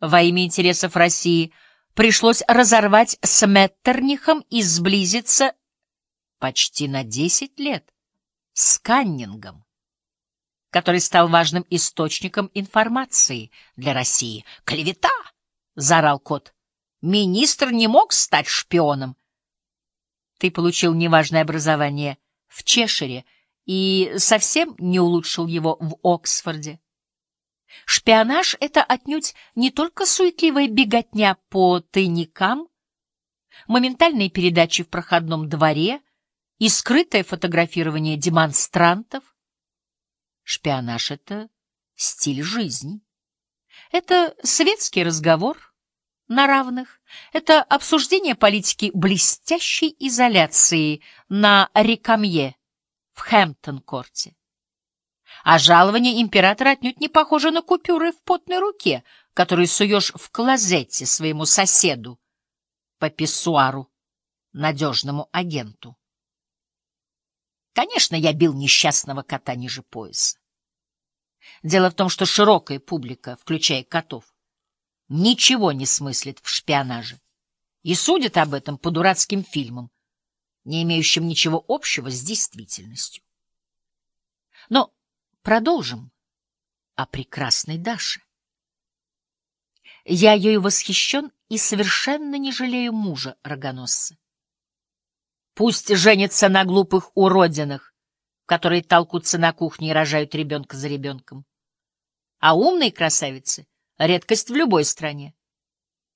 Во имя интересов России пришлось разорвать с Меттернихом и сблизиться почти на 10 лет с Каннингом, который стал важным источником информации для России. «Клевета!» — заорал кот. «Министр не мог стать шпионом». Ты получил неважное образование в Чешире и совсем не улучшил его в Оксфорде. Шпионаж — это отнюдь не только суетливая беготня по тайникам, моментальные передачи в проходном дворе и скрытое фотографирование демонстрантов. Шпионаж — это стиль жизни. Это светский разговор на равных. Это обсуждение политики блестящей изоляции на Рекамье в Хэмптон-корте. А жалование императора отнюдь не похоже на купюры в потной руке, которые суешь в клозете своему соседу по писсуару, надежному агенту. Конечно, я бил несчастного кота ниже пояса. Дело в том, что широкая публика, включая котов, ничего не смыслит в шпионаже и судит об этом по дурацким фильмам, не имеющим ничего общего с действительностью. Но продолжим о прекрасной Даше. Я ею восхищен и совершенно не жалею мужа рогоносца. Пусть женится на глупых уродинах, которые толкутся на кухне и рожают ребенка за ребенком. А умные красавицы — редкость в любой стране.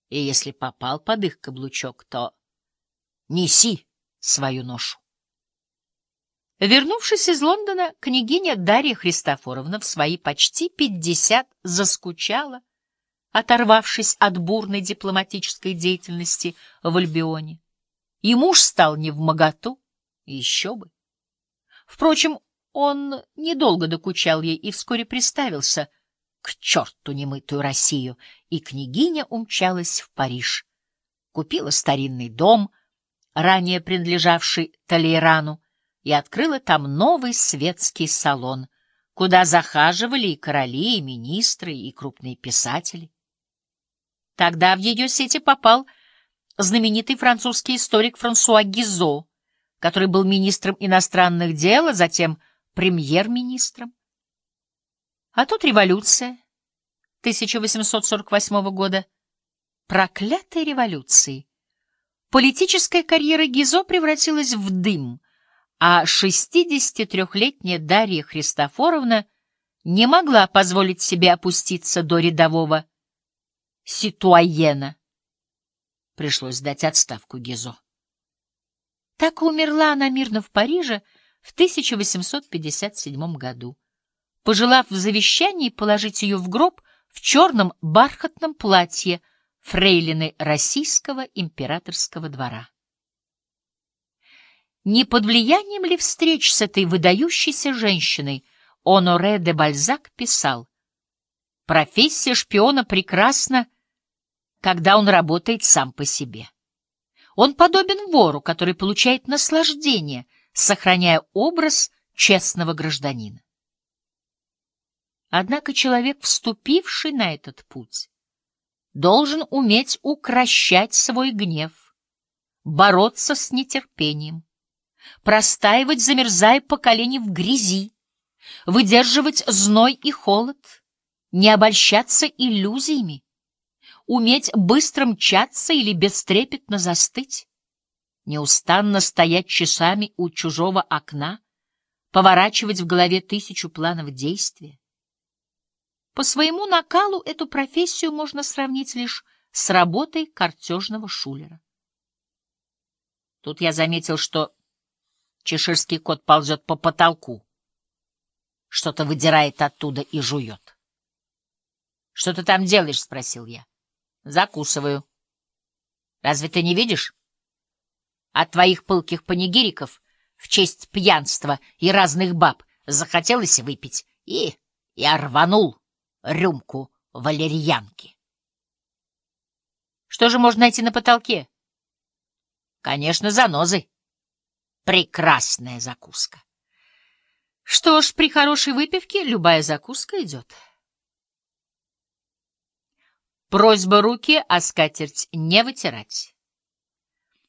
И если попал под их каблучок, то неси свою ношу. Вернувшись из Лондона, княгиня Дарья Христофоровна в свои почти пятьдесят заскучала, оторвавшись от бурной дипломатической деятельности в Альбионе. И муж стал не в моготу, еще бы. Впрочем, он недолго докучал ей и вскоре приставился к черту немытую Россию, и княгиня умчалась в Париж. Купила старинный дом, ранее принадлежавший Толейрану, и открыла там новый светский салон, куда захаживали и короли, и министры, и крупные писатели. Тогда в ее сети попал знаменитый французский историк Франсуа Гизо, который был министром иностранных дел, а затем премьер-министром. А тут революция 1848 года. Проклятой революции. Политическая карьера Гизо превратилась в дым, а 63-летняя Дарья Христофоровна не могла позволить себе опуститься до рядового ситуаена пришлось дать отставку Гизо. Так умерла она мирно в Париже в 1857 году, пожелав в завещании положить ее в гроб в черном бархатном платье фрейлины российского императорского двора. Не под влиянием ли встреч с этой выдающейся женщиной Оноре де Бальзак писал «Профессия шпиона прекрасна когда он работает сам по себе. Он подобен вору, который получает наслаждение, сохраняя образ честного гражданина. Однако человек, вступивший на этот путь, должен уметь укращать свой гнев, бороться с нетерпением, простаивать, замерзая по колени в грязи, выдерживать зной и холод, не обольщаться иллюзиями, уметь быстро мчаться или бестрепетно застыть, неустанно стоять часами у чужого окна, поворачивать в голове тысячу планов действия. По своему накалу эту профессию можно сравнить лишь с работой картежного шулера. Тут я заметил, что чеширский кот ползет по потолку, что-то выдирает оттуда и жует. — Что ты там делаешь? — спросил я. Закусываю. Разве ты не видишь? От твоих пылких панигириков в честь пьянства и разных баб захотелось выпить, и я рванул рюмку валерьянки. Что же можно найти на потолке? Конечно, занозы. Прекрасная закуска. Что ж, при хорошей выпивке любая закуска идет. Просьба руки, а скатерть не вытирать.